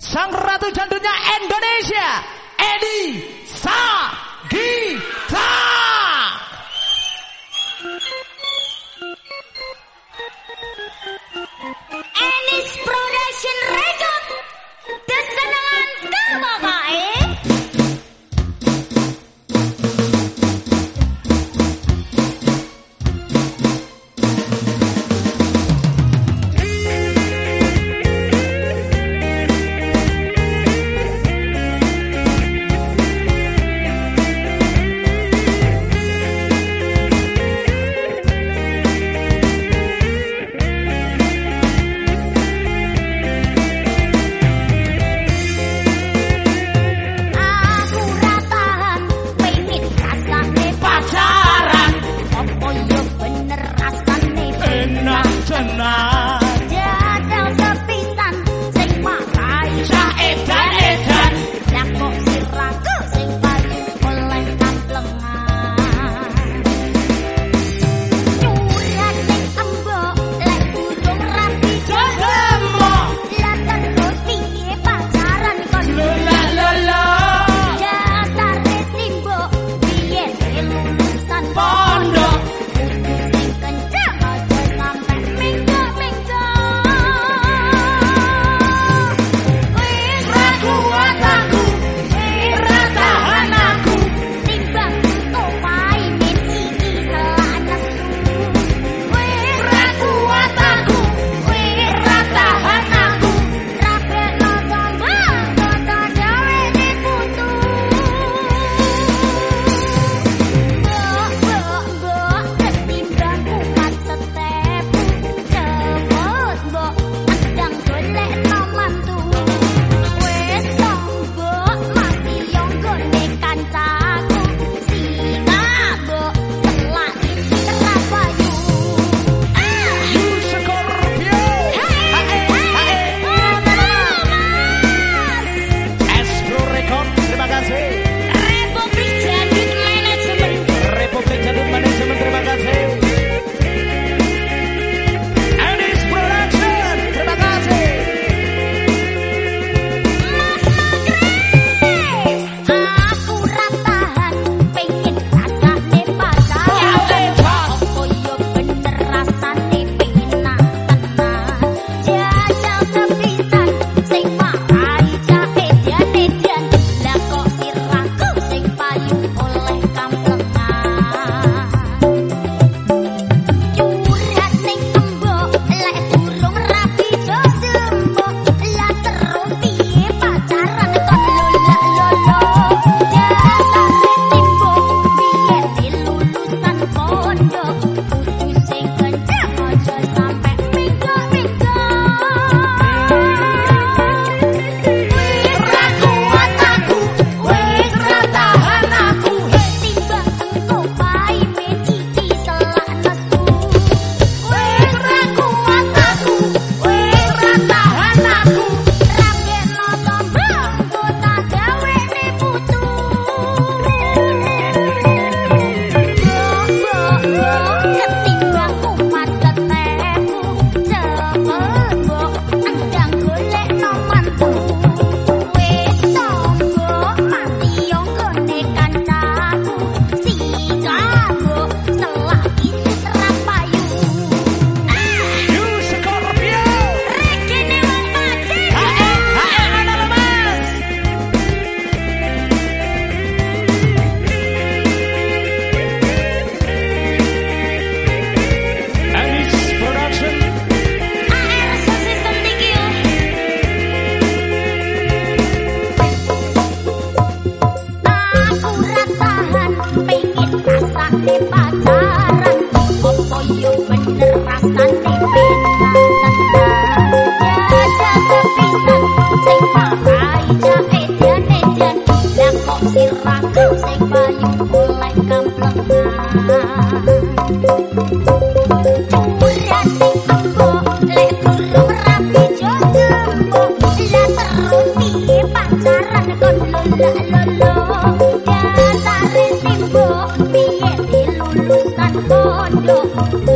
sang ratu jandunya Indonesia, Edi Sagita. 哦哦